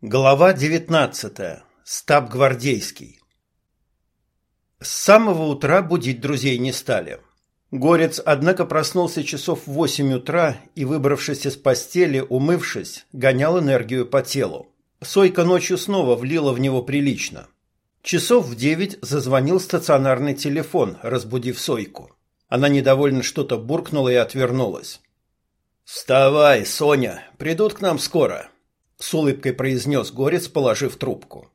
Глава 19. Стаб гвардейский. С самого утра будить друзей не стали. Горец, однако, проснулся часов в восемь утра и, выбравшись из постели, умывшись, гонял энергию по телу. Сойка ночью снова влила в него прилично. Часов в девять зазвонил стационарный телефон, разбудив Сойку. Она недовольно что-то буркнула и отвернулась. «Вставай, Соня, придут к нам скоро», с улыбкой произнес Горец, положив трубку.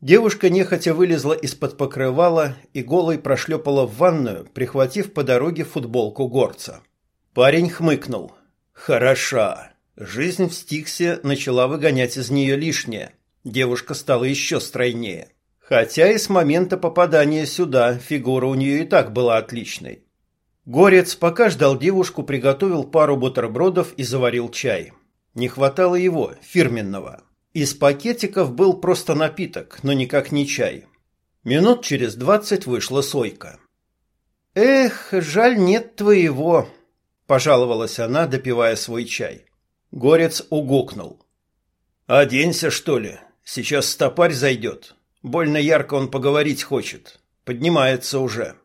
Девушка нехотя вылезла из-под покрывала и голой прошлепала в ванную, прихватив по дороге футболку горца. Парень хмыкнул. «Хороша. Жизнь в Стиксе начала выгонять из нее лишнее. Девушка стала еще стройнее. Хотя и с момента попадания сюда фигура у нее и так была отличной. Горец, пока ждал девушку, приготовил пару бутербродов и заварил чай. Не хватало его, фирменного. Из пакетиков был просто напиток, но никак не чай. Минут через двадцать вышла Сойка. «Эх, жаль, нет твоего», – пожаловалась она, допивая свой чай. Горец угукнул. «Оденься, что ли? Сейчас стопарь зайдет. Больно ярко он поговорить хочет. Поднимается уже».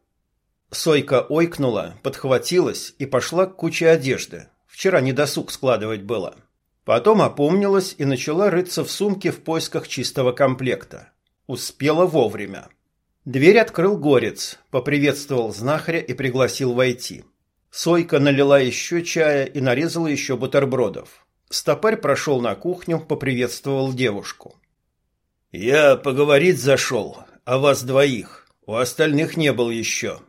Сойка ойкнула, подхватилась и пошла к куче одежды. Вчера не досуг складывать было. Потом опомнилась и начала рыться в сумке в поисках чистого комплекта. Успела вовремя. Дверь открыл горец, поприветствовал знахаря и пригласил войти. Сойка налила еще чая и нарезала еще бутербродов. Стопарь прошел на кухню, поприветствовал девушку. «Я поговорить зашел, о вас двоих. У остальных не был еще».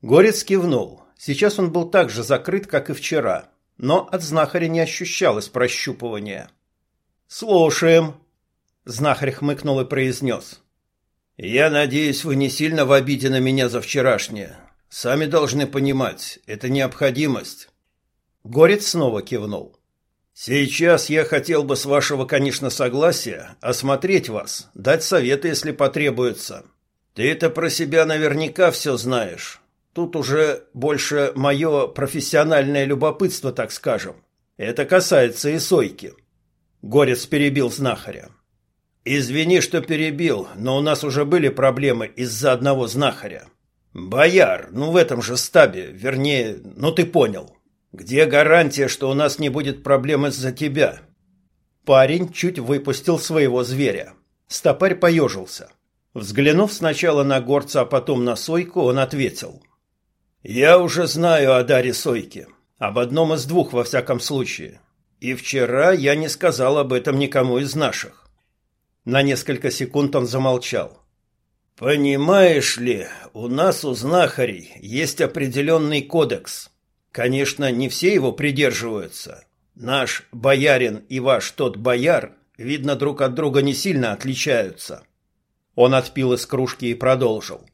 Горец кивнул. Сейчас он был так же закрыт, как и вчера, но от знахаря не ощущалось прощупывания. «Слушаем», — знахарь хмыкнул и произнес. «Я надеюсь, вы не сильно в обиде на меня за вчерашнее. Сами должны понимать, это необходимость». Горец снова кивнул. «Сейчас я хотел бы, с вашего, конечно, согласия, осмотреть вас, дать советы, если потребуется. Ты это про себя наверняка все знаешь. Тут уже больше мое профессиональное любопытство, так скажем. Это касается и Сойки. Горец перебил знахаря. Извини, что перебил, но у нас уже были проблемы из-за одного знахаря. Бояр, ну в этом же стабе, вернее, ну ты понял. Где гарантия, что у нас не будет проблем из-за тебя? Парень чуть выпустил своего зверя. Стопарь поежился. Взглянув сначала на горца, а потом на Сойку, он ответил – я уже знаю о Даре Сойке. Об одном из двух, во всяком случае. И вчера я не сказал об этом никому из наших. На несколько секунд он замолчал. Понимаешь ли, у нас у знахарей есть определенный кодекс. Конечно, не все его придерживаются. Наш боярин и ваш тот бояр, видно, друг от друга не сильно отличаются. Он отпил из кружки и продолжил.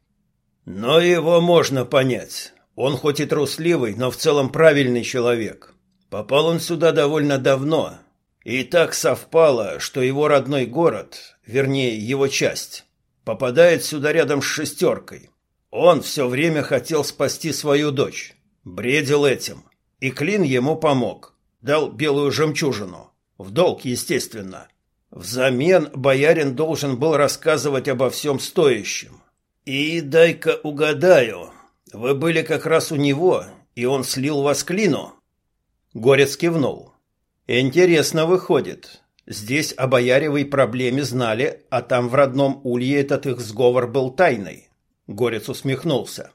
Но его можно понять. Он хоть и трусливый, но в целом правильный человек. Попал он сюда довольно давно. И так совпало, что его родной город, вернее, его часть, попадает сюда рядом с шестеркой. Он все время хотел спасти свою дочь. Бредил этим. И Клин ему помог. Дал белую жемчужину. В долг, естественно. Взамен боярин должен был рассказывать обо всем стоящем. И дай-ка угадаю, вы были как раз у него, и он слил вас клину. Горец кивнул. Интересно выходит. Здесь о бояревой проблеме знали, а там в родном улье этот их сговор был тайной. Горец усмехнулся.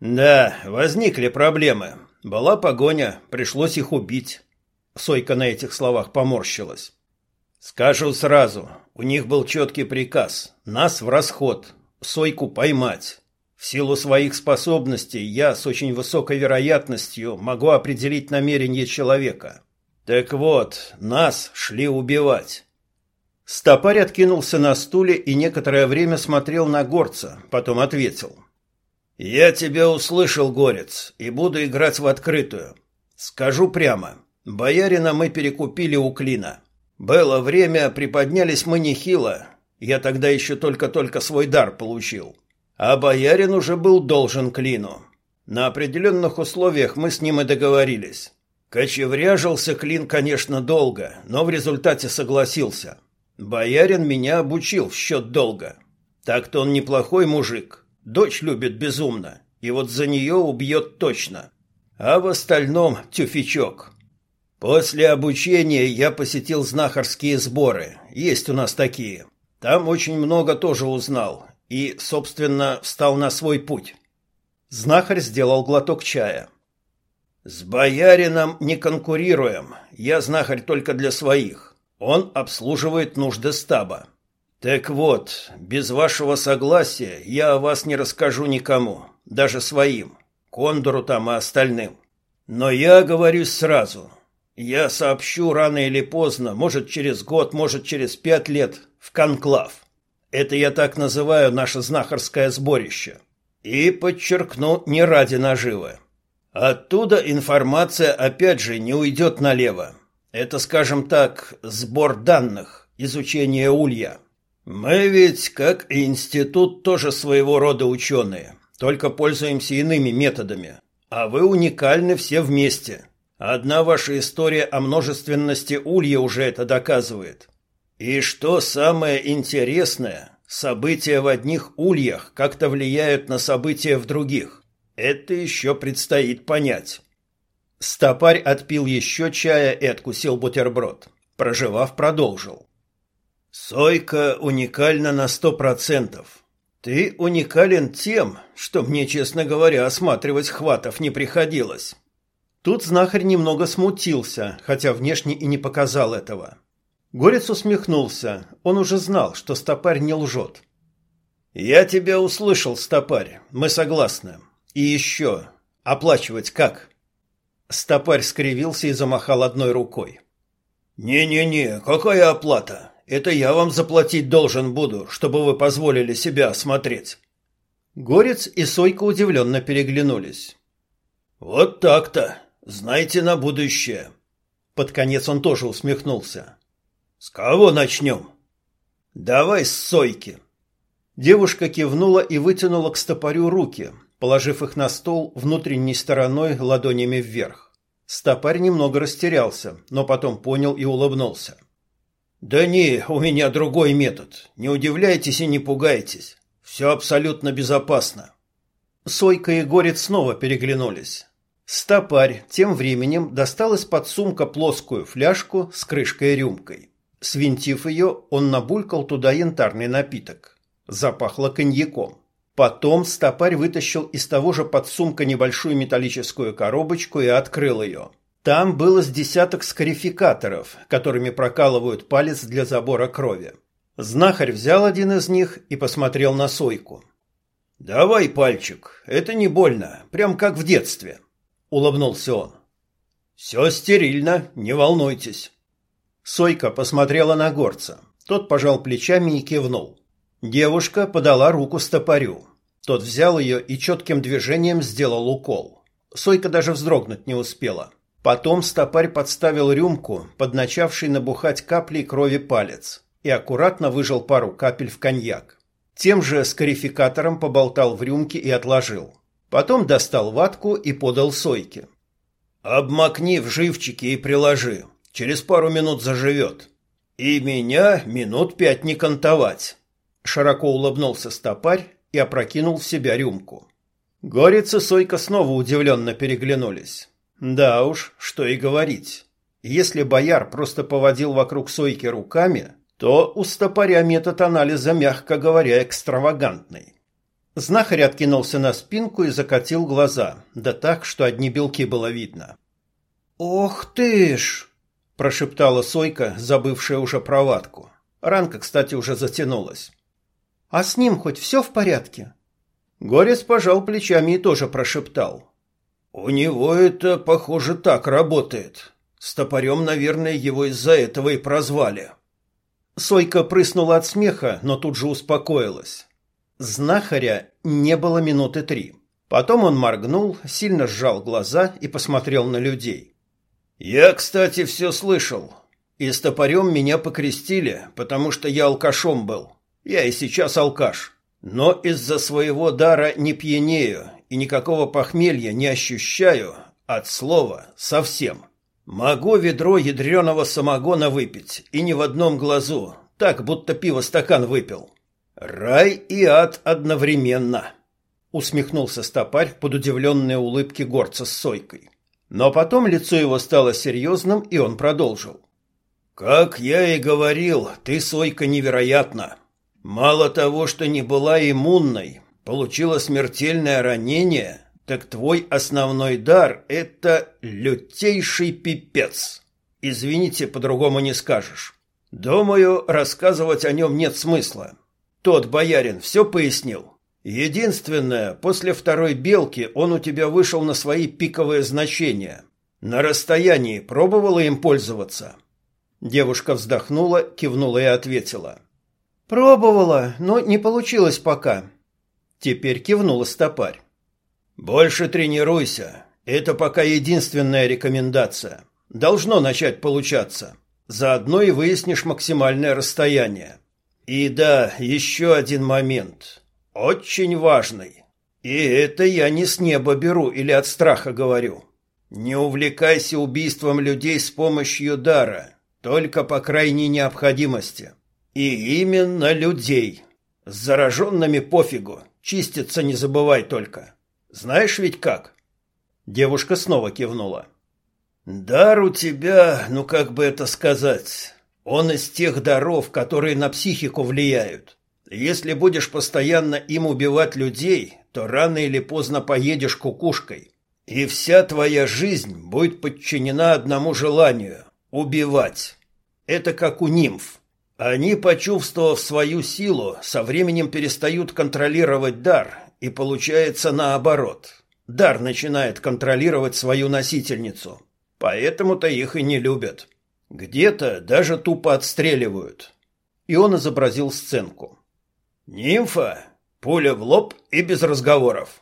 Да, возникли проблемы. Была погоня, пришлось их убить. Сойка на этих словах поморщилась. Скажу сразу, у них был четкий приказ нас в расход, Сойку поймать. В силу своих способностей я с очень высокой вероятностью могу определить намерение человека. Так вот, нас шли убивать. Стопарь откинулся на стуле и некоторое время смотрел на горца, потом ответил. «Я тебя услышал, горец, и буду играть в открытую. Скажу прямо, боярина мы перекупили у Клина. Было время, приподнялись мы нехило. Я тогда еще только-только свой дар получил. А боярин уже был должен Клину. На определенных условиях мы с ним и договорились. Кочевряжился Клин, конечно, долго, но в результате согласился. Боярин меня обучил в счет долга. Так-то он неплохой мужик. Дочь любит безумно, и вот за нее убьет точно. А в остальном тюфячок. После обучения я посетил знахарские сборы. Есть у нас такие. Там очень много тоже узнал. И, собственно, встал на свой путь. Знахарь сделал глоток чая. С боярином не конкурируем. Я знахарь только для своих. Он обслуживает нужды стаба. Так вот, без вашего согласия я о вас не расскажу никому, даже своим, Кондору там и остальным. Но я говорю сразу. Я сообщу рано или поздно, может через год, может через пять лет, в конклав. Это я так называю наше знахарское сборище. И подчеркну, не ради наживы. Оттуда информация опять же не уйдет налево. Это, скажем так, сбор данных, изучение улья. Мы ведь, как и институт, тоже своего рода ученые, только пользуемся иными методами. А вы уникальны все вместе. Одна ваша история о множественности улья уже это доказывает. И что самое интересное, события в одних ульях как-то влияют на события в других. Это еще предстоит понять. Стопарь отпил еще чая и откусил бутерброд. Проживав, продолжил. Сойка уникальна на сто процентов. Ты уникален тем, что мне, честно говоря, осматривать хватов не приходилось. Тут знахарь немного смутился, хотя внешне и не показал этого. Горец усмехнулся. Он уже знал, что стопарь не лжет. «Я тебя услышал, стопарь. Мы согласны. И еще. Оплачивать как?» Стопарь скривился и замахал одной рукой. «Не-не-не, какая оплата? Это я вам заплатить должен буду, чтобы вы позволили себя осмотреть. Горец и Сойка удивленно переглянулись. Вот так-то. Знайте на будущее. Под конец он тоже усмехнулся. С кого начнем?» Давай с Сойки. Девушка кивнула и вытянула к стопорю руки, положив их на стол внутренней стороной ладонями вверх. Стопарь немного растерялся, но потом понял и улыбнулся. Да не, у меня другой метод. Не удивляйтесь и не пугайтесь. Все абсолютно безопасно. Сойка и Горец снова переглянулись. Стопарь тем временем достал из-под сумка плоскую фляжку с крышкой-рюмкой. Свинтив ее, он набулькал туда янтарный напиток. Запахло коньяком. Потом стопарь вытащил из того же подсумка небольшую металлическую коробочку и открыл ее. Там было с десяток скарификаторов, которыми прокалывают палец для забора крови. Знахарь взял один из них и посмотрел на Сойку. «Давай пальчик, это не больно, прям как в детстве», — улыбнулся он. «Все стерильно, не волнуйтесь». Сойка посмотрела на горца. Тот пожал плечами и кивнул. Девушка подала руку стопорю. Тот взял ее и четким движением сделал укол. Сойка даже вздрогнуть не успела. Потом стопарь подставил рюмку, под начавший набухать каплей крови палец, и аккуратно выжал пару капель в коньяк. Тем же скарификатором поболтал в рюмке и отложил. Потом достал ватку и подал Сойке. «Обмакни в живчики и приложи. Через пару минут заживет. И меня минут пять не кантовать». Широко улыбнулся стопарь и опрокинул в себя рюмку. Горец и Сойка снова удивленно переглянулись. Да уж, что и говорить. Если бояр просто поводил вокруг сойки руками, то у стопоря метод анализа, мягко говоря, экстравагантный. Знахарь откинулся на спинку и закатил глаза, да так, что одни белки было видно. «Ох ты ж!» – прошептала Сойка, забывшая уже проватку. Ранка, кстати, уже затянулась. «А с ним хоть все в порядке?» Горец пожал плечами и тоже прошептал. У него это, похоже, так работает. С топорем, наверное, его из-за этого и прозвали. Сойка прыснула от смеха, но тут же успокоилась. Знахаря не было минуты три. Потом он моргнул, сильно сжал глаза и посмотрел на людей. «Я, кстати, все слышал. И с топорем меня покрестили, потому что я алкашом был. Я и сейчас алкаш. Но из-за своего дара не пьянею и никакого похмелья не ощущаю от слова совсем. Могу ведро ядреного самогона выпить, и ни в одном глазу, так будто пиво стакан выпил. Рай и ад одновременно. Усмехнулся стопарь под удивленные улыбки горца с сойкой. Но потом лицо его стало серьезным, и он продолжил. «Как я и говорил, ты, Сойка, невероятна. Мало того, что не была иммунной, получила смертельное ранение, так твой основной дар — это лютейший пипец. Извините, по-другому не скажешь. Думаю, рассказывать о нем нет смысла. Тот боярин все пояснил. Единственное, после второй белки он у тебя вышел на свои пиковые значения. На расстоянии пробовала им пользоваться?» Девушка вздохнула, кивнула и ответила. «Пробовала, но не получилось пока». Теперь кивнула стопарь. «Больше тренируйся. Это пока единственная рекомендация. Должно начать получаться. Заодно и выяснишь максимальное расстояние. И да, еще один момент. Очень важный. И это я не с неба беру или от страха говорю. Не увлекайся убийством людей с помощью дара. Только по крайней необходимости. И именно людей. С зараженными пофигу. Чиститься не забывай только. Знаешь ведь как? Девушка снова кивнула. Дар у тебя, ну как бы это сказать, он из тех даров, которые на психику влияют. Если будешь постоянно им убивать людей, то рано или поздно поедешь кукушкой. И вся твоя жизнь будет подчинена одному желанию убивать. Это как у нимф. Они, почувствовав свою силу, со временем перестают контролировать дар, и получается наоборот. Дар начинает контролировать свою носительницу. Поэтому-то их и не любят. Где-то даже тупо отстреливают. И он изобразил сценку. Нимфа, пуля в лоб и без разговоров.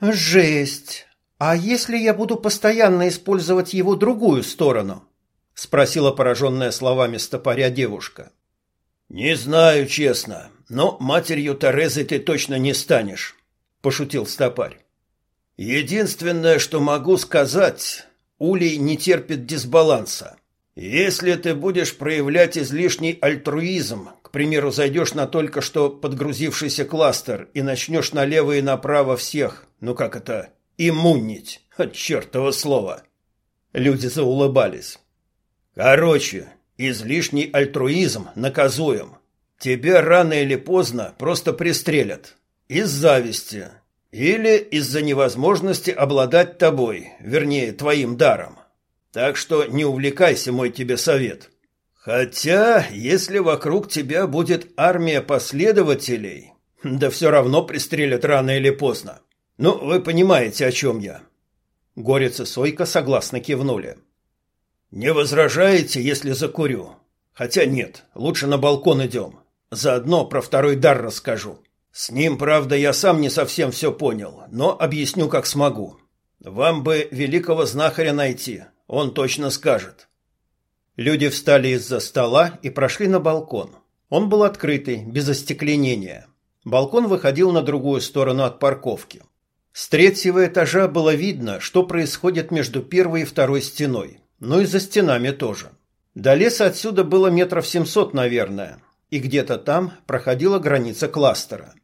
Жесть. А если я буду постоянно использовать его другую сторону? — спросила пораженная словами стопоря девушка. «Не знаю, честно, но матерью Терезы ты точно не станешь», — пошутил стопарь. «Единственное, что могу сказать, улей не терпит дисбаланса. Если ты будешь проявлять излишний альтруизм, примеру, зайдешь на только что подгрузившийся кластер и начнешь налево и направо всех, ну как это, иммунить, от чертова слова». Люди заулыбались. Короче, излишний альтруизм наказуем. Тебя рано или поздно просто пристрелят. Из зависти. Или из-за невозможности обладать тобой, вернее, твоим даром. Так что не увлекайся, мой тебе совет. Хотя, если вокруг тебя будет армия последователей, да все равно пристрелят рано или поздно. Ну, вы понимаете, о чем я. Горец и Сойка согласно кивнули. — «Не возражаете, если закурю? Хотя нет, лучше на балкон идем. Заодно про второй дар расскажу. С ним, правда, я сам не совсем все понял, но объясню, как смогу. Вам бы великого знахаря найти, он точно скажет». Люди встали из-за стола и прошли на балкон. Он был открытый, без остекленения. Балкон выходил на другую сторону от парковки. С третьего этажа было видно, что происходит между первой и второй стеной но и за стенами тоже. До леса отсюда было метров семьсот, наверное, и где-то там проходила граница кластера.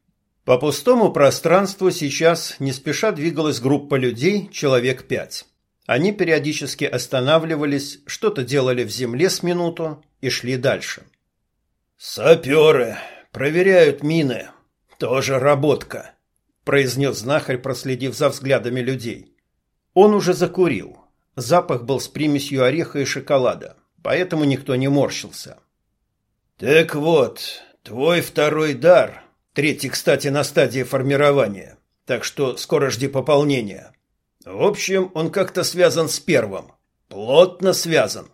По пустому пространству сейчас не спеша двигалась группа людей, человек пять. Они периодически останавливались, что-то делали в земле с минуту и шли дальше. «Саперы! Проверяют мины. Тоже работка», — произнес знахарь, проследив за взглядами людей. Он уже закурил. Запах был с примесью ореха и шоколада, поэтому никто не морщился. «Так вот, твой второй дар, третий, кстати, на стадии формирования, так что скоро жди пополнения. В общем, он как-то связан с первым, плотно связан.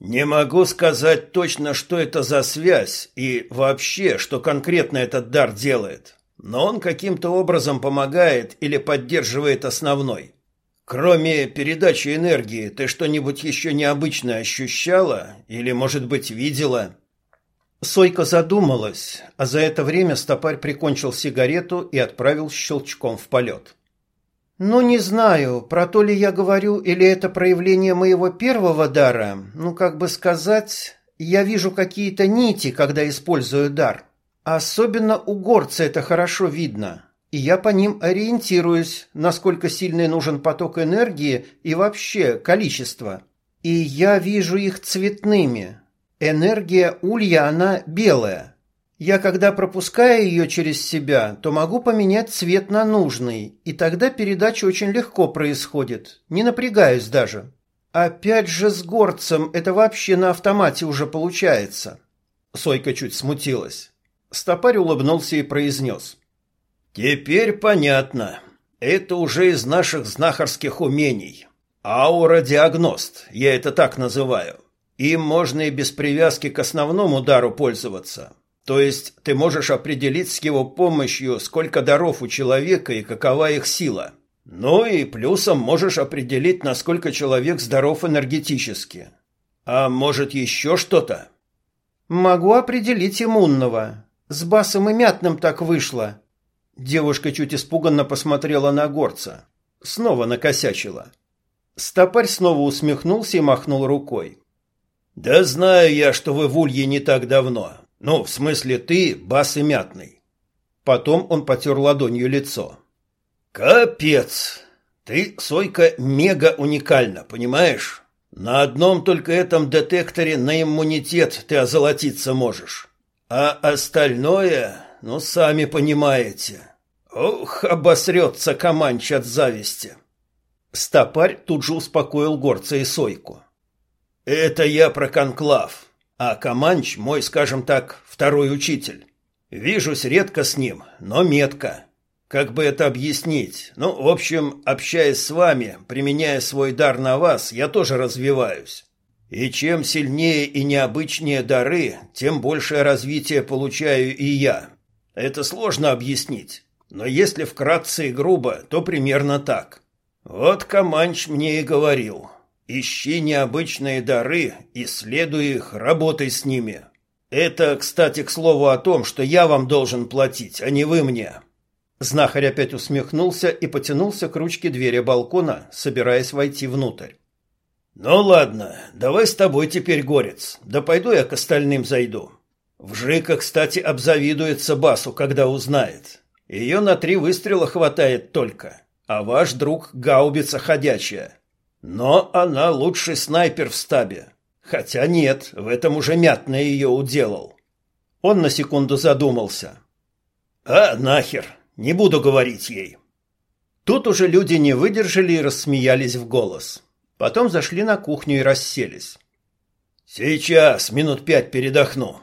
Не могу сказать точно, что это за связь и вообще, что конкретно этот дар делает, но он каким-то образом помогает или поддерживает основной». Кроме передачи энергии, ты что-нибудь еще необычное ощущала или, может быть, видела? Сойка задумалась, а за это время стопарь прикончил сигарету и отправил щелчком в полет. «Ну, не знаю, про то ли я говорю, или это проявление моего первого дара. Ну, как бы сказать, я вижу какие-то нити, когда использую дар. Особенно у горца это хорошо видно, и я по ним ориентируюсь, насколько сильный нужен поток энергии и вообще количество. И я вижу их цветными. Энергия улья, она белая. Я когда пропускаю ее через себя, то могу поменять цвет на нужный, и тогда передача очень легко происходит, не напрягаюсь даже. Опять же с горцем это вообще на автомате уже получается. Сойка чуть смутилась. Стопарь улыбнулся и произнес. «Теперь понятно. Это уже из наших знахарских умений. Аура-диагност, я это так называю. Им можно и без привязки к основному удару пользоваться. То есть ты можешь определить с его помощью, сколько даров у человека и какова их сила. Ну и плюсом можешь определить, насколько человек здоров энергетически. А может еще что-то? Могу определить иммунного. С Басом и Мятным так вышло. Девушка чуть испуганно посмотрела на горца. Снова накосячила. Стопарь снова усмехнулся и махнул рукой. «Да знаю я, что вы в Улье не так давно. Ну, в смысле ты, Бас и Мятный». Потом он потер ладонью лицо. «Капец! Ты, Сойка, мега уникальна, понимаешь? На одном только этом детекторе на иммунитет ты озолотиться можешь. А остальное, ну, сами понимаете. Ох, обосрется Каманч от зависти. Стопарь тут же успокоил горца и Сойку. Это я про конклав, а Каманч мой, скажем так, второй учитель. Вижусь редко с ним, но метко. Как бы это объяснить? Ну, в общем, общаясь с вами, применяя свой дар на вас, я тоже развиваюсь. И чем сильнее и необычнее дары, тем большее развитие получаю и я. Это сложно объяснить, но если вкратце и грубо, то примерно так. Вот Каманч мне и говорил. Ищи необычные дары, исследуй их, работай с ними. Это, кстати, к слову о том, что я вам должен платить, а не вы мне. Знахарь опять усмехнулся и потянулся к ручке двери балкона, собираясь войти внутрь. «Ну ладно, давай с тобой теперь, Горец. Да пойду я к остальным зайду. Вжика, кстати, обзавидуется Басу, когда узнает. Ее на три выстрела хватает только, а ваш друг гаубица ходячая. Но она лучший снайпер в стабе. Хотя нет, в этом уже мятно ее уделал». Он на секунду задумался. «А нахер, не буду говорить ей». Тут уже люди не выдержали и рассмеялись в голос. Потом зашли на кухню и расселись. «Сейчас, минут пять передохну».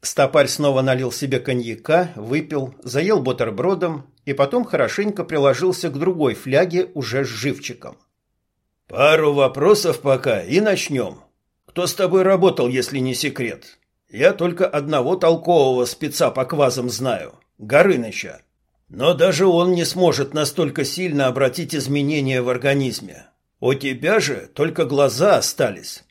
Стопарь снова налил себе коньяка, выпил, заел бутербродом и потом хорошенько приложился к другой фляге уже с живчиком. «Пару вопросов пока и начнем. Кто с тобой работал, если не секрет? Я только одного толкового спеца по квазам знаю, Горыныча. Но даже он не сможет настолько сильно обратить изменения в организме. У тебя же только глаза остались.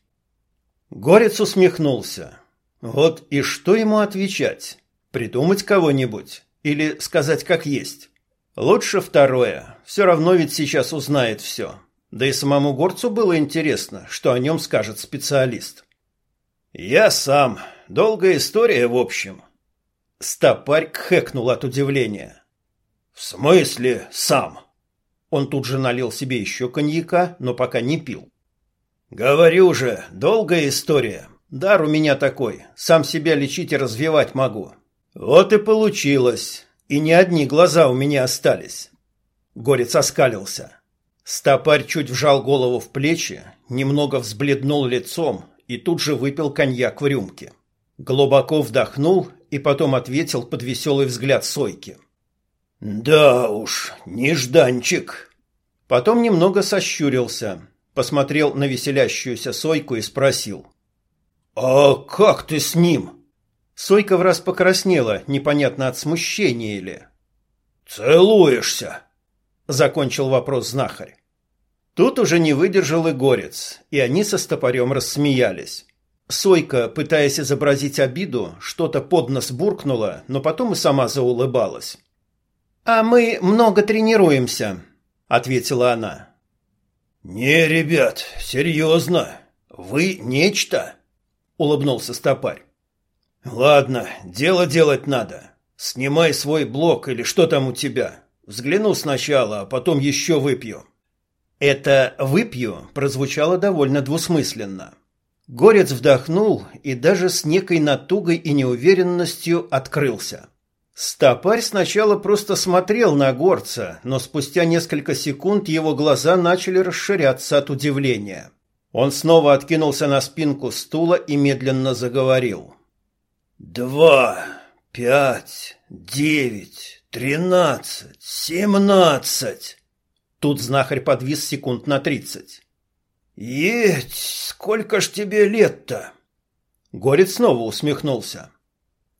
Горец усмехнулся. Вот и что ему отвечать? Придумать кого-нибудь или сказать как есть? Лучше второе. Все равно ведь сейчас узнает все. Да и самому горцу было интересно, что о нем скажет специалист. Я сам. Долгая история, в общем. Стопарь кхекнул от удивления. В смысле сам? Он тут же налил себе еще коньяка, но пока не пил. «Говорю же, долгая история. Дар у меня такой. Сам себя лечить и развивать могу. Вот и получилось. И не одни глаза у меня остались». Горец оскалился. Стопарь чуть вжал голову в плечи, немного взбледнул лицом и тут же выпил коньяк в рюмке. Глубоко вдохнул и потом ответил под веселый взгляд Сойки. Да уж, нежданчик. Потом немного сощурился, посмотрел на веселящуюся Сойку и спросил: "А как ты с ним?" Сойка враз покраснела, непонятно от смущения или. "Целуешься?" Закончил вопрос знахарь. Тут уже не выдержал и горец, и они со стопорем рассмеялись. Сойка, пытаясь изобразить обиду, что-то под нос буркнула, но потом и сама заулыбалась. «А мы много тренируемся», — ответила она. «Не, ребят, серьезно. Вы нечто?» улыбнулся стопарь. Ладно, дело делать надо. Снимай свой блок или что там у тебя. Взгляну сначала, а потом еще выпью. Это «выпью» прозвучало довольно двусмысленно. Горец вдохнул и даже с некой натугой и неуверенностью открылся. Стопарь сначала просто смотрел на горца, но спустя несколько секунд его глаза начали расширяться от удивления. Он снова откинулся на спинку стула и медленно заговорил. «Два, пять, девять, тринадцать, семнадцать!» Тут знахарь подвис секунд на тридцать. «Еть, сколько ж тебе лет-то?» Горец снова усмехнулся.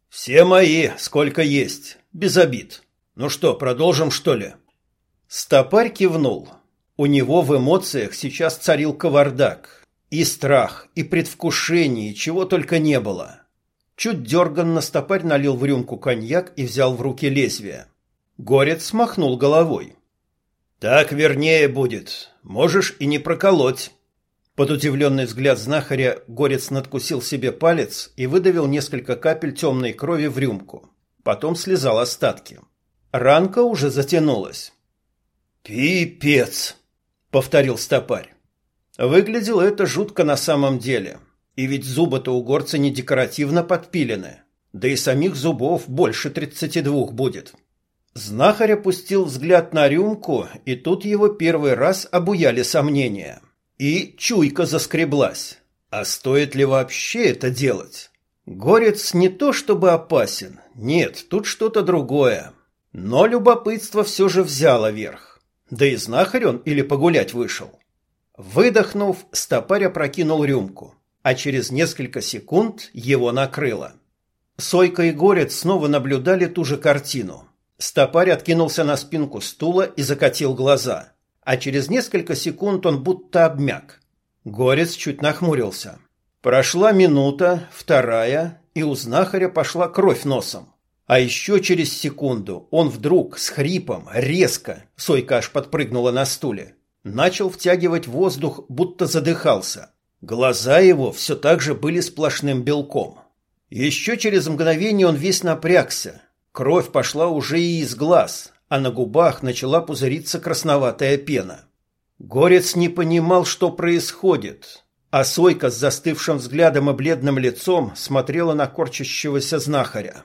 «Все мои, сколько есть, без обид. Ну что, продолжим, что ли?» Стопарь кивнул. У него в эмоциях сейчас царил кавардак. И страх, и предвкушение, чего только не было. Чуть дерганно стопарь налил в рюмку коньяк и взял в руки лезвие. Горец смахнул головой. «Так вернее будет. Можешь и не проколоть». Под удивленный взгляд знахаря Горец надкусил себе палец и выдавил несколько капель темной крови в рюмку. Потом слезал остатки. Ранка уже затянулась. «Пипец!» — повторил стопарь. Выглядело это жутко на самом деле. И ведь зубы-то у горца не декоративно подпилены. Да и самих зубов больше тридцати двух будет. Знахарь опустил взгляд на рюмку, и тут его первый раз обуяли сомнения. И чуйка заскреблась. А стоит ли вообще это делать? Горец не то чтобы опасен. Нет, тут что-то другое. Но любопытство все же взяло верх. Да и знахарь он или погулять вышел. Выдохнув, стопарь опрокинул рюмку, а через несколько секунд его накрыло. Сойка и Горец снова наблюдали ту же картину. Стопарь откинулся на спинку стула и закатил глаза а через несколько секунд он будто обмяк. Горец чуть нахмурился. Прошла минута, вторая, и у знахаря пошла кровь носом. А еще через секунду он вдруг с хрипом, резко, Сойка аж подпрыгнула на стуле, начал втягивать воздух, будто задыхался. Глаза его все так же были сплошным белком. Еще через мгновение он весь напрягся. Кровь пошла уже и из глаз, а на губах начала пузыриться красноватая пена. Горец не понимал, что происходит, а Сойка с застывшим взглядом и бледным лицом смотрела на корчащегося знахаря.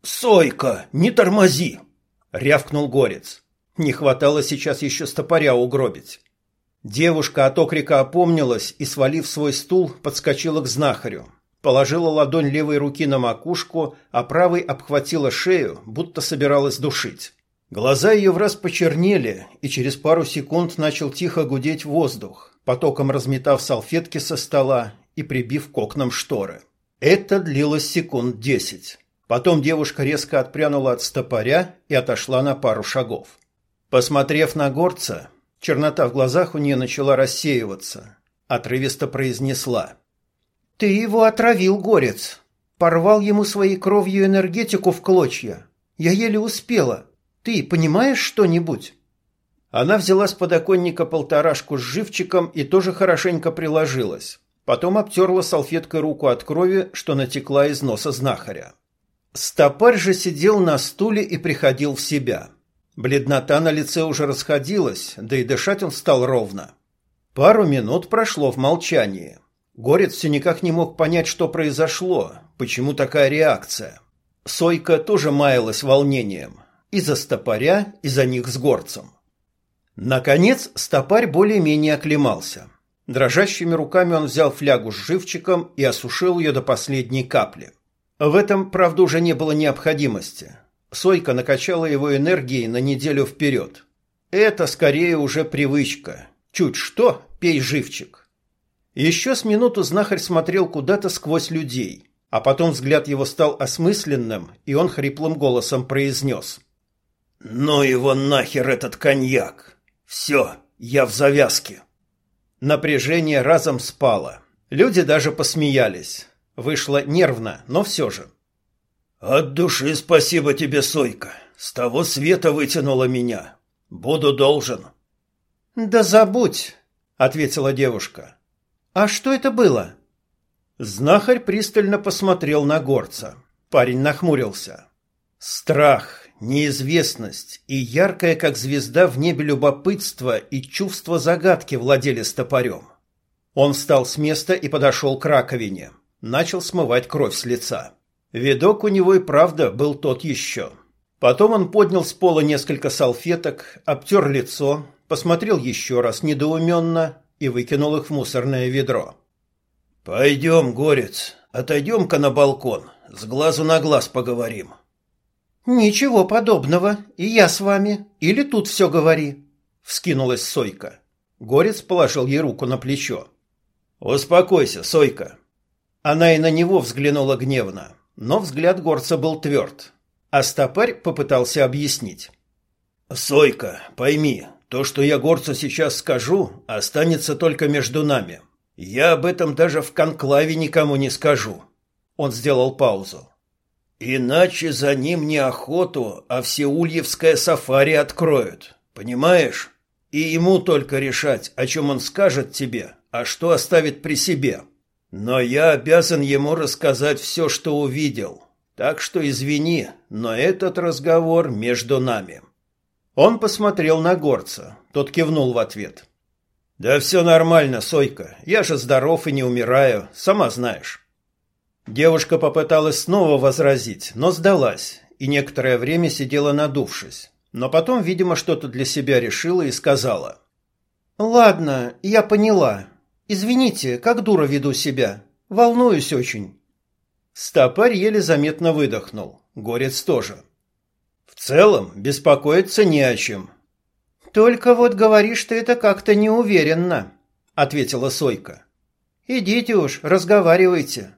«Сойка, не тормози!» — рявкнул Горец. Не хватало сейчас еще стопоря угробить. Девушка от окрика опомнилась и, свалив свой стул, подскочила к знахарю. Положила ладонь левой руки на макушку, а правой обхватила шею, будто собиралась душить. Глаза ее враз почернели, и через пару секунд начал тихо гудеть воздух, потоком разметав салфетки со стола и прибив к окнам шторы. Это длилось секунд десять. Потом девушка резко отпрянула от стопоря и отошла на пару шагов. Посмотрев на горца, чернота в глазах у нее начала рассеиваться. Отрывисто произнесла. «Ты его отравил, горец. Порвал ему своей кровью энергетику в клочья. Я еле успела. Ты понимаешь что-нибудь?» Она взяла с подоконника полторашку с живчиком и тоже хорошенько приложилась. Потом обтерла салфеткой руку от крови, что натекла из носа знахаря. Стопарь же сидел на стуле и приходил в себя. Бледнота на лице уже расходилась, да и дышать он стал ровно. Пару минут прошло в молчании. Горец все никак не мог понять, что произошло, почему такая реакция. Сойка тоже маялась волнением и за стопоря, и за них с горцем. Наконец стопарь более-менее оклемался. Дрожащими руками он взял флягу с живчиком и осушил ее до последней капли. В этом, правда, уже не было необходимости. Сойка накачала его энергией на неделю вперед. Это скорее уже привычка. Чуть что, пей живчик. Еще с минуту знахарь смотрел куда-то сквозь людей, а потом взгляд его стал осмысленным, и он хриплым голосом произнес — «Ну его нахер этот коньяк! Все, я в завязке!» Напряжение разом спало. Люди даже посмеялись. Вышло нервно, но все же. «От души спасибо тебе, Сойка. С того света вытянула меня. Буду должен». «Да забудь», — ответила девушка. «А что это было?» Знахарь пристально посмотрел на горца. Парень нахмурился. Страх, неизвестность и яркое, как звезда в небе любопытство и чувство загадки владели стопорем. Он встал с места и подошел к раковине. Начал смывать кровь с лица. Видок у него и правда был тот еще. Потом он поднял с пола несколько салфеток, обтер лицо, посмотрел еще раз недоуменно и выкинул их в мусорное ведро. «Пойдем, горец, отойдем-ка на балкон, с глазу на глаз поговорим». «Ничего подобного, и я с вами, или тут все говори», — вскинулась Сойка. Горец положил ей руку на плечо. «Успокойся, Сойка». Она и на него взглянула гневно, но взгляд горца был тверд. А стопарь попытался объяснить. «Сойка, пойми, то, что я горцу сейчас скажу, останется только между нами. Я об этом даже в конклаве никому не скажу». Он сделал паузу. «Иначе за ним не охоту, а всеульевское сафари откроют. Понимаешь? И ему только решать, о чем он скажет тебе, а что оставит при себе. Но я обязан ему рассказать все, что увидел». Так что извини, но этот разговор между нами. Он посмотрел на горца. Тот кивнул в ответ. Да все нормально, Сойка. Я же здоров и не умираю, сама знаешь. Девушка попыталась снова возразить, но сдалась и некоторое время сидела надувшись. Но потом, видимо, что-то для себя решила и сказала: "Ладно, я поняла. Извините, как дура веду себя. Волнуюсь очень. Стопарь еле заметно выдохнул. Горец тоже. В целом, беспокоиться не о чем. Только вот говоришь ты это как-то неуверенно, ответила Сойка. Идите уж, разговаривайте.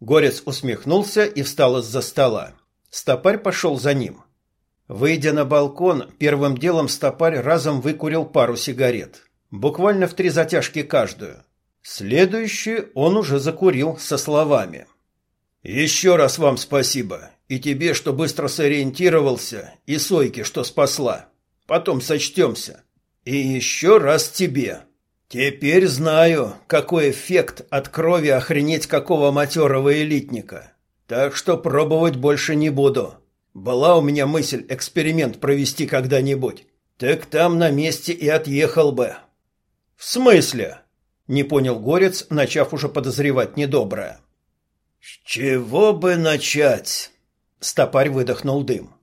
Горец усмехнулся и встал из-за стола. Стопарь пошел за ним. Выйдя на балкон, первым делом стопарь разом выкурил пару сигарет. Буквально в три затяжки каждую. Следующую он уже закурил со словами. Еще раз вам спасибо. И тебе, что быстро сориентировался, и Сойке, что спасла. Потом сочтемся. И еще раз тебе. Теперь знаю, какой эффект от крови охренеть какого матерого элитника. Так что пробовать больше не буду. Была у меня мысль эксперимент провести когда-нибудь. Так там на месте и отъехал бы. В смысле? Не понял Горец, начав уже подозревать недоброе. «С чего бы начать?» Стопарь выдохнул дым.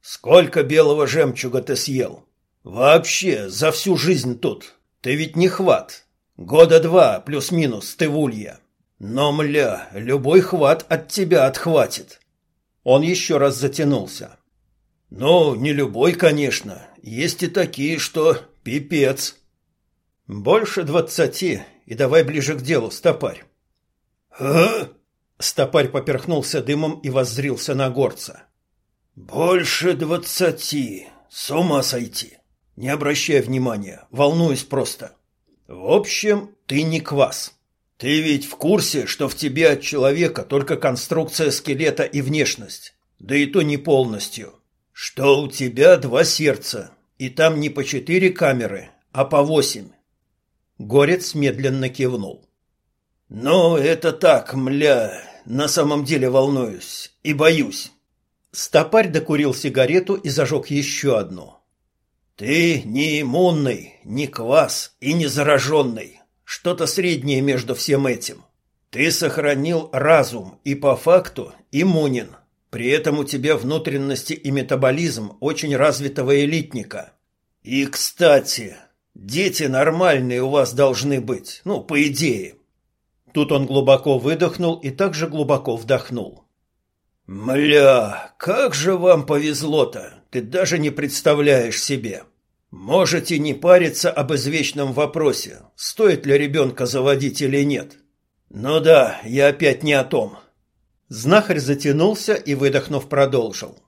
«Сколько белого жемчуга ты съел? Вообще, за всю жизнь тут. Ты ведь не хват. Года два, плюс-минус, ты в улье. Но, мля, любой хват от тебя отхватит». Он еще раз затянулся. «Ну, не любой, конечно. Есть и такие, что пипец». «Больше двадцати, и давай ближе к делу, стопарь». «А?» Стопарь поперхнулся дымом и воззрился на горца. «Больше двадцати. С ума сойти. Не обращай внимания, волнуюсь просто. В общем, ты не квас. Ты ведь в курсе, что в тебе от человека только конструкция скелета и внешность, да и то не полностью. Что у тебя два сердца, и там не по четыре камеры, а по восемь». Горец медленно кивнул. «Ну, это так, мля, на самом деле волнуюсь и боюсь». Стопарь докурил сигарету и зажег еще одну. «Ты не иммунный, не квас и не зараженный. Что-то среднее между всем этим. Ты сохранил разум и по факту иммунен. При этом у тебя внутренности и метаболизм очень развитого элитника. И, кстати, дети нормальные у вас должны быть, ну, по идее. Тут он глубоко выдохнул и также глубоко вдохнул. «Мля, как же вам повезло-то! Ты даже не представляешь себе! Можете не париться об извечном вопросе, стоит ли ребенка заводить или нет. Ну да, я опять не о том». Знахарь затянулся и, выдохнув, продолжил.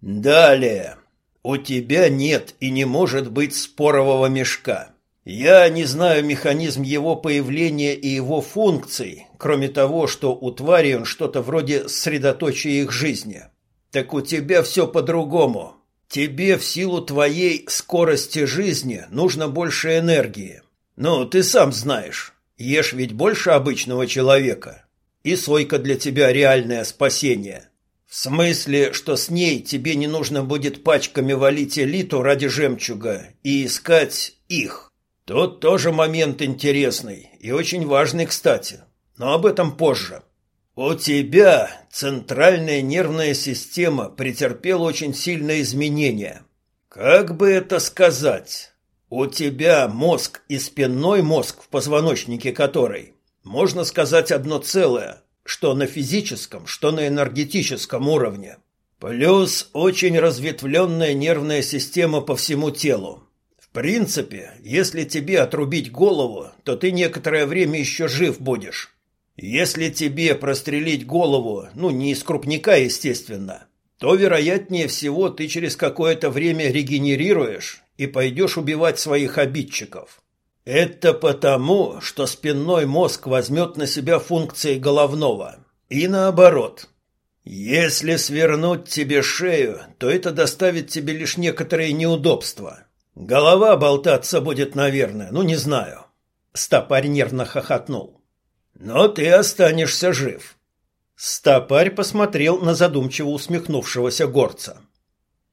«Далее. У тебя нет и не может быть спорового мешка. Я не знаю механизм его появления и его функций, кроме того, что у твари он что-то вроде средоточия их жизни. Так у тебя все по-другому. Тебе в силу твоей скорости жизни нужно больше энергии. Ну, ты сам знаешь. Ешь ведь больше обычного человека. И сойка для тебя реальное спасение. В смысле, что с ней тебе не нужно будет пачками валить элиту ради жемчуга и искать их. Тут тоже момент интересный и очень важный, кстати. Но об этом позже. У тебя центральная нервная система претерпела очень сильные изменения. Как бы это сказать? У тебя мозг и спинной мозг, в позвоночнике которой, можно сказать, одно целое, что на физическом, что на энергетическом уровне. Плюс очень разветвленная нервная система по всему телу. В принципе, если тебе отрубить голову, то ты некоторое время еще жив будешь. Если тебе прострелить голову, ну, не из крупника, естественно, то, вероятнее всего, ты через какое-то время регенерируешь и пойдешь убивать своих обидчиков. Это потому, что спинной мозг возьмет на себя функции головного. И наоборот. Если свернуть тебе шею, то это доставит тебе лишь некоторые неудобства. Голова болтаться будет, наверное, ну не знаю. Стопарь нервно хохотнул. Но ты останешься жив. Стопарь посмотрел на задумчиво усмехнувшегося горца.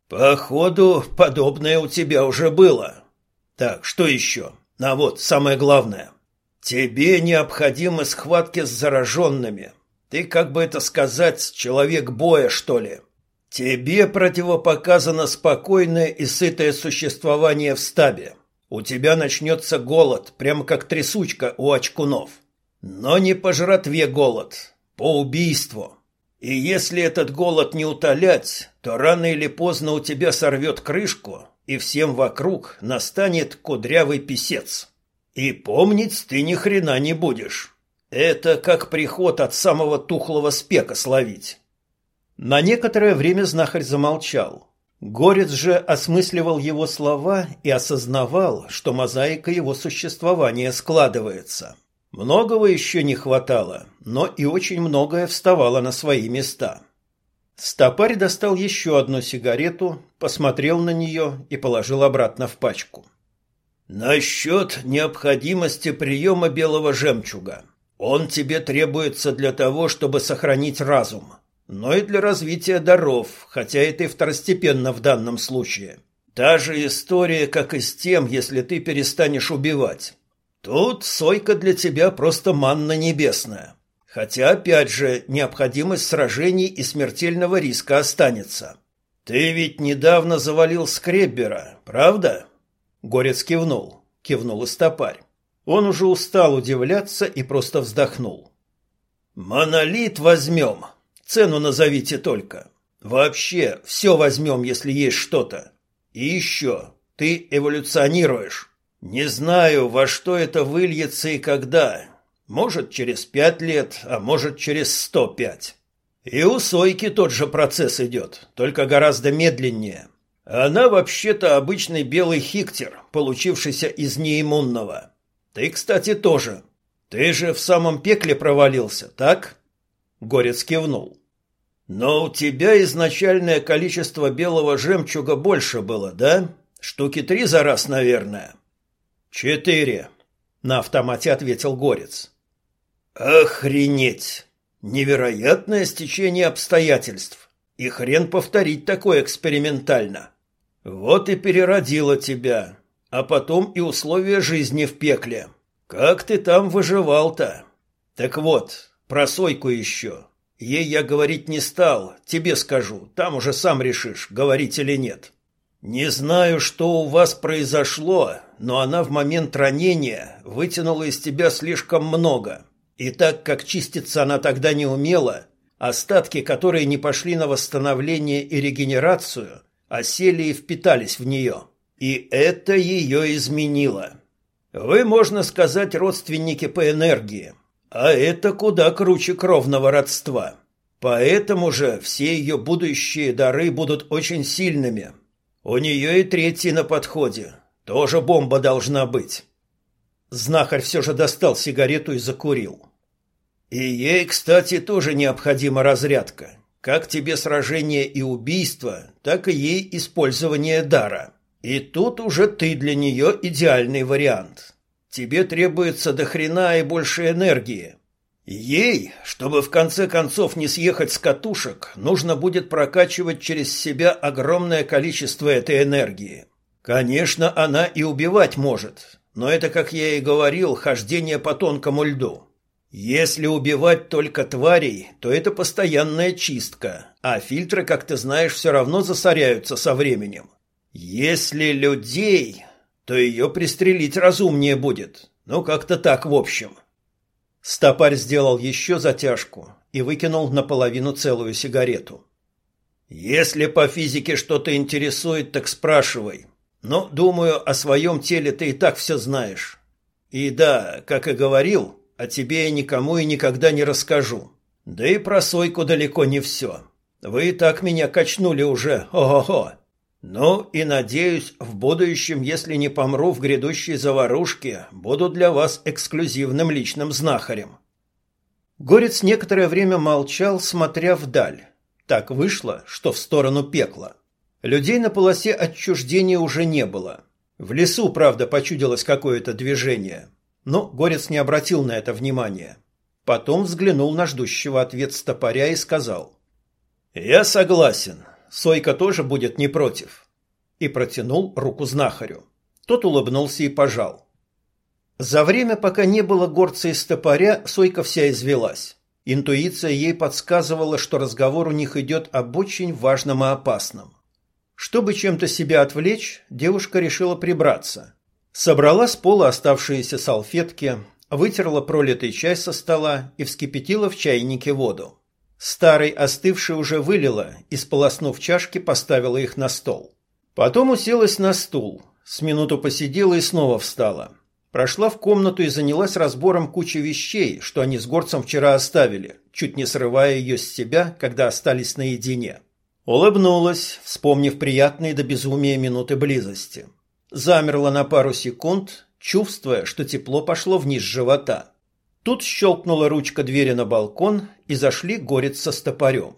Походу, подобное у тебя уже было. Так, что еще? А вот, самое главное. Тебе необходимы схватки с зараженными. Ты, как бы это сказать, человек боя, что ли? Тебе противопоказано спокойное и сытое существование в стабе. У тебя начнется голод, прямо как трясучка у очкунов. Но не по жратве голод, по убийству. И если этот голод не утолять, то рано или поздно у тебя сорвет крышку, и всем вокруг настанет кудрявый писец. И помнить ты ни хрена не будешь. Это как приход от самого тухлого спека словить. На некоторое время знахарь замолчал. Горец же осмысливал его слова и осознавал, что мозаика его существования складывается. Многого еще не хватало, но и очень многое вставало на свои места. Стопарь достал еще одну сигарету, посмотрел на нее и положил обратно в пачку. «Насчет необходимости приема белого жемчуга. Он тебе требуется для того, чтобы сохранить разум, но и для развития даров, хотя это и второстепенно в данном случае. Та же история, как и с тем, если ты перестанешь убивать. Тут сойка для тебя просто манна небесная. Хотя, опять же, необходимость сражений и смертельного риска останется. Ты ведь недавно завалил скреббера, правда? Горец кивнул. Кивнул и стопарь. Он уже устал удивляться и просто вздохнул. «Монолит возьмем. Цену назовите только. Вообще, все возьмем, если есть что-то. И еще, ты эволюционируешь. Не знаю, во что это выльется и когда. Может, через пять лет, а может, через сто пять. И у Сойки тот же процесс идет, только гораздо медленнее. Она вообще-то обычный белый хиктер, получившийся из неиммунного. Ты, кстати, тоже. Ты же в самом пекле провалился, так? Горец кивнул. Но у тебя изначальное количество белого жемчуга больше было, да? Штуки три за раз, наверное. «Четыре», — на автомате ответил Горец. «Охренеть! Невероятное стечение обстоятельств. И хрен повторить такое экспериментально. Вот и переродило тебя, а потом и условия жизни в пекле. Как ты там выживал-то? Так вот, про Сойку еще. Ей я говорить не стал, тебе скажу, там уже сам решишь, говорить или нет. Не знаю, что у вас произошло, но она в момент ранения вытянула из тебя слишком много. И так как чиститься она тогда не умела, остатки, которые не пошли на восстановление и регенерацию, осели и впитались в нее. И это ее изменило. Вы, можно сказать, родственники по энергии, а это куда круче кровного родства. Поэтому же все ее будущие дары будут очень сильными – у нее и третий на подходе. Тоже бомба должна быть. Знахарь все же достал сигарету и закурил. И ей, кстати, тоже необходима разрядка. Как тебе сражение и убийство, так и ей использование дара. И тут уже ты для нее идеальный вариант. тебе требуется до хрена и больше энергии. Ей, чтобы в конце концов не съехать с катушек, нужно будет прокачивать через себя огромное количество этой энергии. Конечно, она и убивать может, но это, как я и говорил, хождение по тонкому льду. Если убивать только тварей, то это постоянная чистка, а фильтры, как ты знаешь, все равно засоряются со временем. Если людей, то ее пристрелить разумнее будет. Ну, как-то так в общем. Стопарь сделал еще затяжку и выкинул наполовину целую сигарету. «Если по физике что-то интересует, так спрашивай. Но, думаю, о своем теле ты и так все знаешь. И да, как и говорил, о тебе я никому и никогда не расскажу. Да и про Сойку далеко не все. Вы и так меня качнули уже, ого-го. Ну и надеюсь, в будущем, если не помру в грядущей заварушке, буду для вас эксклюзивным личным знахарем. Горец некоторое время молчал, смотря вдаль. Так вышло, что в сторону пекла. Людей на полосе отчуждения уже не было. В лесу, правда, почудилось какое-то движение, но Горец не обратил на это внимания. Потом взглянул на ждущего ответ стопоря и сказал: "Я согласен. Сойка тоже будет не против. И протянул руку знахарю. Тот улыбнулся и пожал. За время, пока не было горца и стопоря, Сойка вся извелась. Интуиция ей подсказывала, что разговор у них идет об очень важном и опасном. Чтобы чем-то себя отвлечь, девушка решила прибраться. Собрала с пола оставшиеся салфетки, вытерла пролитый чай со стола и вскипятила в чайнике воду. Старый остывший уже вылила и, сполоснув чашки, поставила их на стол. Потом уселась на стул, с минуту посидела и снова встала. Прошла в комнату и занялась разбором кучи вещей, что они с горцем вчера оставили, чуть не срывая ее с себя, когда остались наедине. Улыбнулась, вспомнив приятные до безумия минуты близости. Замерла на пару секунд, чувствуя, что тепло пошло вниз живота. Тут щелкнула ручка двери на балкон, и зашли горец со стопорем.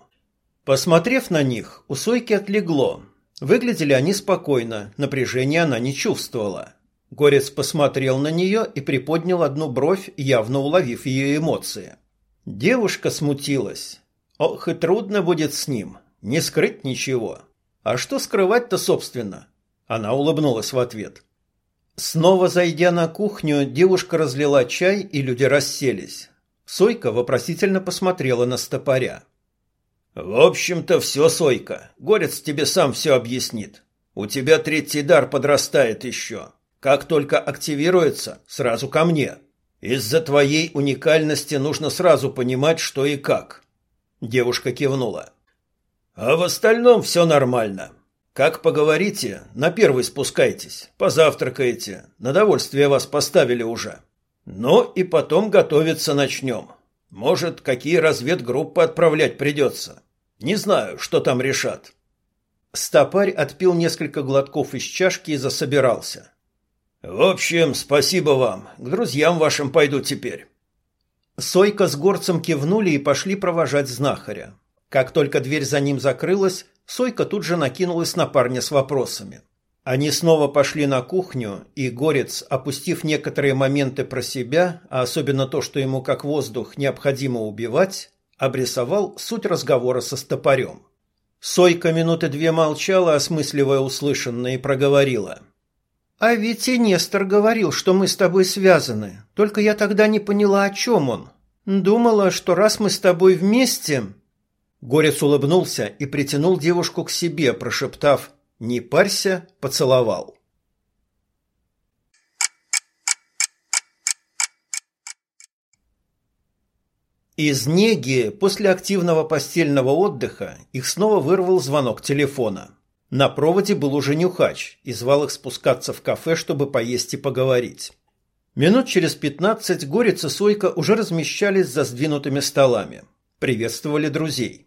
Посмотрев на них, у Сойки отлегло. Выглядели они спокойно, напряжения она не чувствовала. Горец посмотрел на нее и приподнял одну бровь, явно уловив ее эмоции. Девушка смутилась. Ох, и трудно будет с ним, не скрыть ничего. А что скрывать-то, собственно? Она улыбнулась в ответ. Снова зайдя на кухню, девушка разлила чай, и люди расселись. Сойка вопросительно посмотрела на стопоря. «В общем-то, все, Сойка. Горец тебе сам все объяснит. У тебя третий дар подрастает еще. Как только активируется, сразу ко мне. Из-за твоей уникальности нужно сразу понимать, что и как». Девушка кивнула. «А в остальном все нормально. Как поговорите, на первый спускайтесь, позавтракаете. На довольствие вас поставили уже. Ну и потом готовиться начнем. Может, какие разведгруппы отправлять придется. Не знаю, что там решат. Стопарь отпил несколько глотков из чашки и засобирался. В общем, спасибо вам. К друзьям вашим пойду теперь. Сойка с горцем кивнули и пошли провожать знахаря. Как только дверь за ним закрылась, Сойка тут же накинулась на парня с вопросами. Они снова пошли на кухню, и Горец, опустив некоторые моменты про себя, а особенно то, что ему как воздух необходимо убивать, обрисовал суть разговора со стопорем. Сойка минуты две молчала, осмысливая услышанное, и проговорила. «А ведь и Нестор говорил, что мы с тобой связаны, только я тогда не поняла, о чем он. Думала, что раз мы с тобой вместе...» Горец улыбнулся и притянул девушку к себе, прошептав «Не парься», поцеловал. Из неги после активного постельного отдыха их снова вырвал звонок телефона. На проводе был уже нюхач и звал их спускаться в кафе, чтобы поесть и поговорить. Минут через пятнадцать Горец и Сойка уже размещались за сдвинутыми столами. Приветствовали друзей.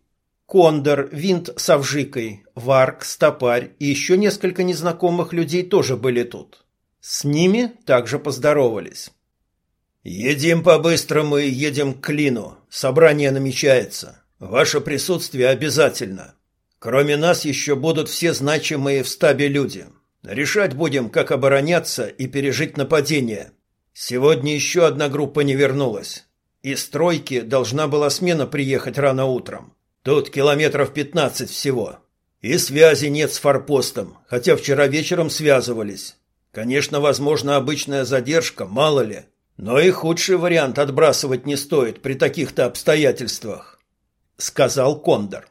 Кондор, Винт с Авжикой, Варк, Стопарь и еще несколько незнакомых людей тоже были тут. С ними также поздоровались. «Едем по-быстрому и едем к Клину. Собрание намечается. Ваше присутствие обязательно. Кроме нас еще будут все значимые в стабе люди. Решать будем, как обороняться и пережить нападение. Сегодня еще одна группа не вернулась. Из стройки должна была смена приехать рано утром. Тут километров пятнадцать всего. И связи нет с форпостом, хотя вчера вечером связывались. Конечно, возможно, обычная задержка, мало ли. Но и худший вариант отбрасывать не стоит при таких-то обстоятельствах, сказал Кондор.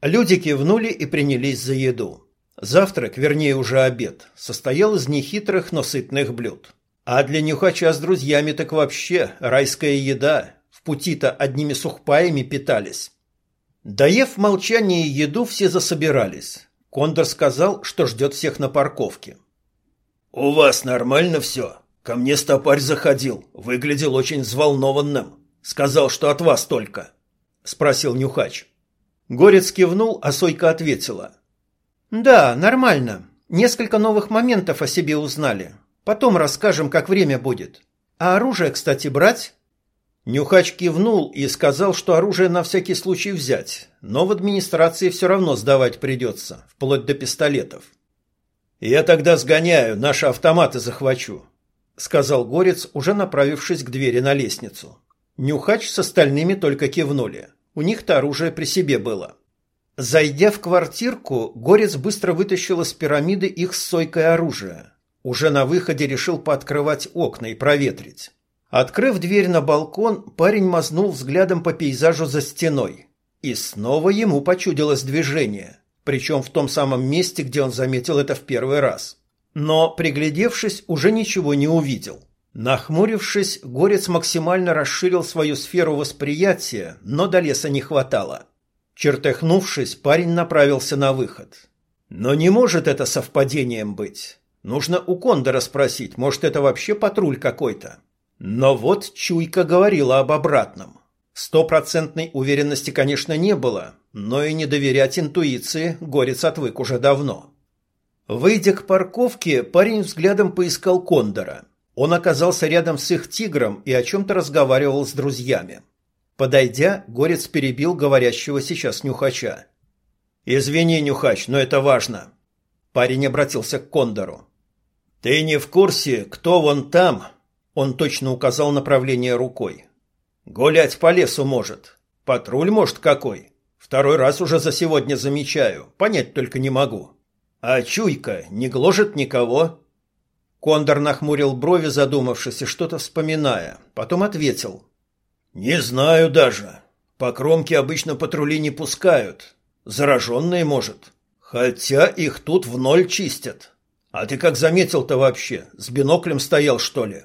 Люди кивнули и принялись за еду. Завтрак, вернее уже обед, состоял из нехитрых, но сытных блюд. А для нюхача с друзьями так вообще райская еда. В пути-то одними сухпаями питались. Доев в молчании еду, все засобирались. Кондор сказал, что ждет всех на парковке. «У вас нормально все? Ко мне стопарь заходил, выглядел очень взволнованным. Сказал, что от вас только», — спросил Нюхач. Горец кивнул, а Сойка ответила. «Да, нормально. Несколько новых моментов о себе узнали. Потом расскажем, как время будет. А оружие, кстати, брать?» Нюхач кивнул и сказал, что оружие на всякий случай взять, но в администрации все равно сдавать придется, вплоть до пистолетов. «Я тогда сгоняю, наши автоматы захвачу», — сказал Горец, уже направившись к двери на лестницу. Нюхач с остальными только кивнули. У них-то оружие при себе было. Зайдя в квартирку, Горец быстро вытащил из пирамиды их с сойкой оружие. Уже на выходе решил пооткрывать окна и проветрить. Открыв дверь на балкон, парень мазнул взглядом по пейзажу за стеной. И снова ему почудилось движение, причем в том самом месте, где он заметил это в первый раз. Но, приглядевшись, уже ничего не увидел. Нахмурившись, Горец максимально расширил свою сферу восприятия, но до леса не хватало. Чертыхнувшись, парень направился на выход. Но не может это совпадением быть. Нужно у Кондора спросить, может, это вообще патруль какой-то. Но вот чуйка говорила об обратном. Стопроцентной уверенности, конечно, не было, но и не доверять интуиции Горец отвык уже давно. Выйдя к парковке, парень взглядом поискал Кондора. Он оказался рядом с их тигром и о чем-то разговаривал с друзьями. Подойдя, Горец перебил говорящего сейчас Нюхача. «Извини, Нюхач, но это важно». Парень обратился к Кондору. «Ты не в курсе, кто вон там, он точно указал направление рукой. «Гулять по лесу может. Патруль, может, какой. Второй раз уже за сегодня замечаю. Понять только не могу. А чуйка не гложет никого?» Кондор нахмурил брови, задумавшись и что-то вспоминая. Потом ответил. «Не знаю даже. По кромке обычно патрули не пускают. Зараженные, может. Хотя их тут в ноль чистят. А ты как заметил-то вообще? С биноклем стоял, что ли?»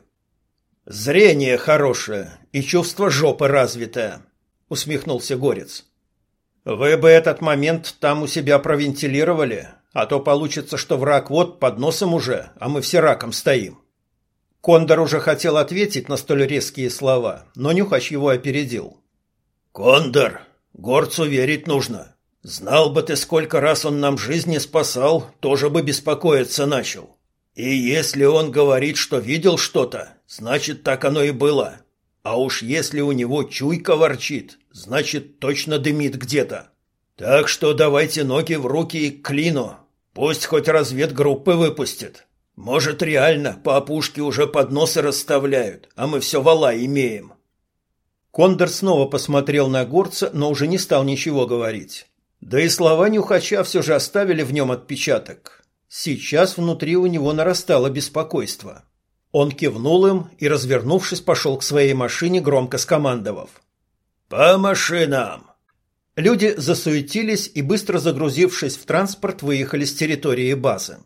Зрение хорошее и чувство жопы развитое, усмехнулся Горец. Вы бы этот момент там у себя провентилировали, а то получится, что враг вот под носом уже, а мы все раком стоим. Кондор уже хотел ответить на столь резкие слова, но Нюхач его опередил. Кондор, горцу верить нужно. Знал бы ты, сколько раз он нам жизни спасал, тоже бы беспокоиться начал. И если он говорит, что видел что-то, значит, так оно и было. А уж если у него чуйка ворчит, значит, точно дымит где-то. Так что давайте ноги в руки и к клину. Пусть хоть разведгруппы выпустит. Может, реально по опушке уже подносы расставляют, а мы все вала имеем. Кондор снова посмотрел на горца, но уже не стал ничего говорить. Да и слова Нюхача все же оставили в нем отпечаток. Сейчас внутри у него нарастало беспокойство. Он кивнул им и, развернувшись, пошел к своей машине, громко скомандовав. «По машинам!» Люди засуетились и, быстро загрузившись в транспорт, выехали с территории базы.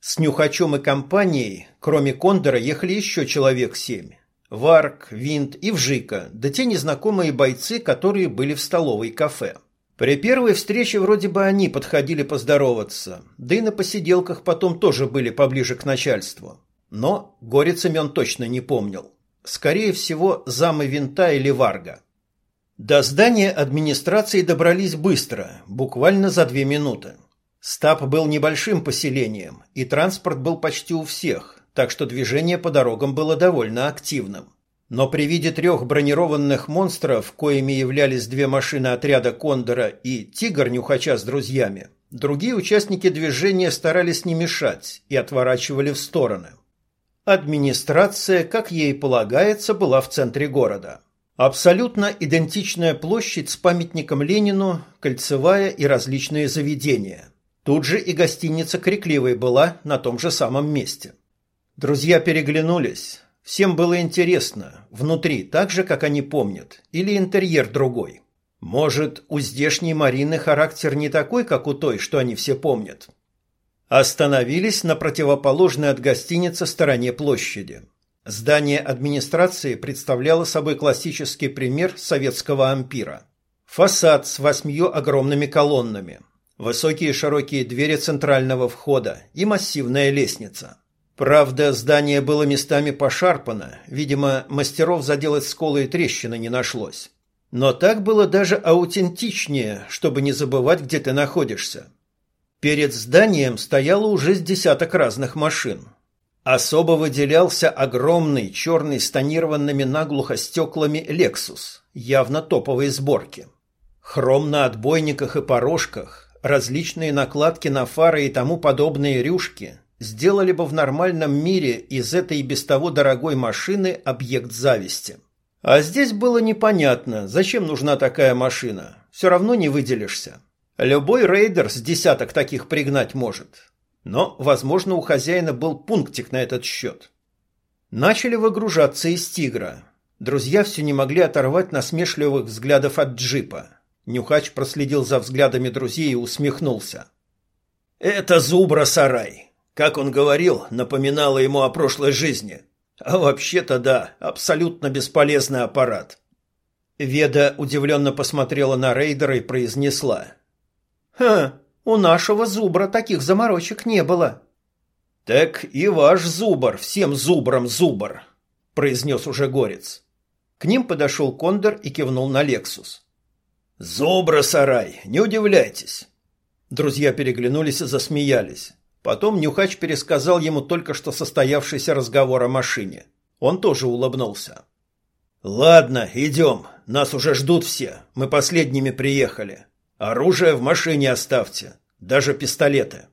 С Нюхачом и компанией, кроме Кондора, ехали еще человек семь. Варк, Винт и Вжика, да те незнакомые бойцы, которые были в столовой кафе. При первой встрече вроде бы они подходили поздороваться, да и на посиделках потом тоже были поближе к начальству. Но Горец имен точно не помнил. Скорее всего, замы Винта или Варга. До здания администрации добрались быстро, буквально за две минуты. Стаб был небольшим поселением, и транспорт был почти у всех, так что движение по дорогам было довольно активным. Но при виде трех бронированных монстров, коими являлись две машины отряда Кондора и Тигр Нюхача с друзьями, другие участники движения старались не мешать и отворачивали в стороны. Администрация, как ей полагается, была в центре города. Абсолютно идентичная площадь с памятником Ленину, кольцевая и различные заведения. Тут же и гостиница Крикливой была на том же самом месте. Друзья переглянулись. Всем было интересно, внутри так же, как они помнят, или интерьер другой. Может, у здешней Марины характер не такой, как у той, что они все помнят. Остановились на противоположной от гостиницы стороне площади. Здание администрации представляло собой классический пример советского ампира. Фасад с восьмью огромными колоннами, высокие широкие двери центрального входа и массивная лестница. Правда, здание было местами пошарпано, видимо, мастеров заделать сколы и трещины не нашлось. Но так было даже аутентичнее, чтобы не забывать, где ты находишься. Перед зданием стояло уже с десяток разных машин. Особо выделялся огромный черный с тонированными наглухо стеклами «Лексус», явно топовой сборки. Хром на отбойниках и порожках, различные накладки на фары и тому подобные рюшки сделали бы в нормальном мире из этой без того дорогой машины объект зависти. А здесь было непонятно, зачем нужна такая машина. Все равно не выделишься. Любой рейдер с десяток таких пригнать может. Но, возможно, у хозяина был пунктик на этот счет. Начали выгружаться из «Тигра». Друзья все не могли оторвать насмешливых взглядов от джипа. Нюхач проследил за взглядами друзей и усмехнулся. «Это зубра-сарай. Как он говорил, напоминало ему о прошлой жизни. А вообще-то да, абсолютно бесполезный аппарат». Веда удивленно посмотрела на рейдера и произнесла – «Ха, у нашего зубра таких заморочек не было». «Так и ваш зубр, всем зубрам зубр», — произнес уже горец. К ним подошел Кондор и кивнул на Лексус. «Зубра-сарай, не удивляйтесь». Друзья переглянулись и засмеялись. Потом Нюхач пересказал ему только что состоявшийся разговор о машине. Он тоже улыбнулся. «Ладно, идем. Нас уже ждут все. Мы последними приехали. Оружие в машине оставьте, даже пистолеты.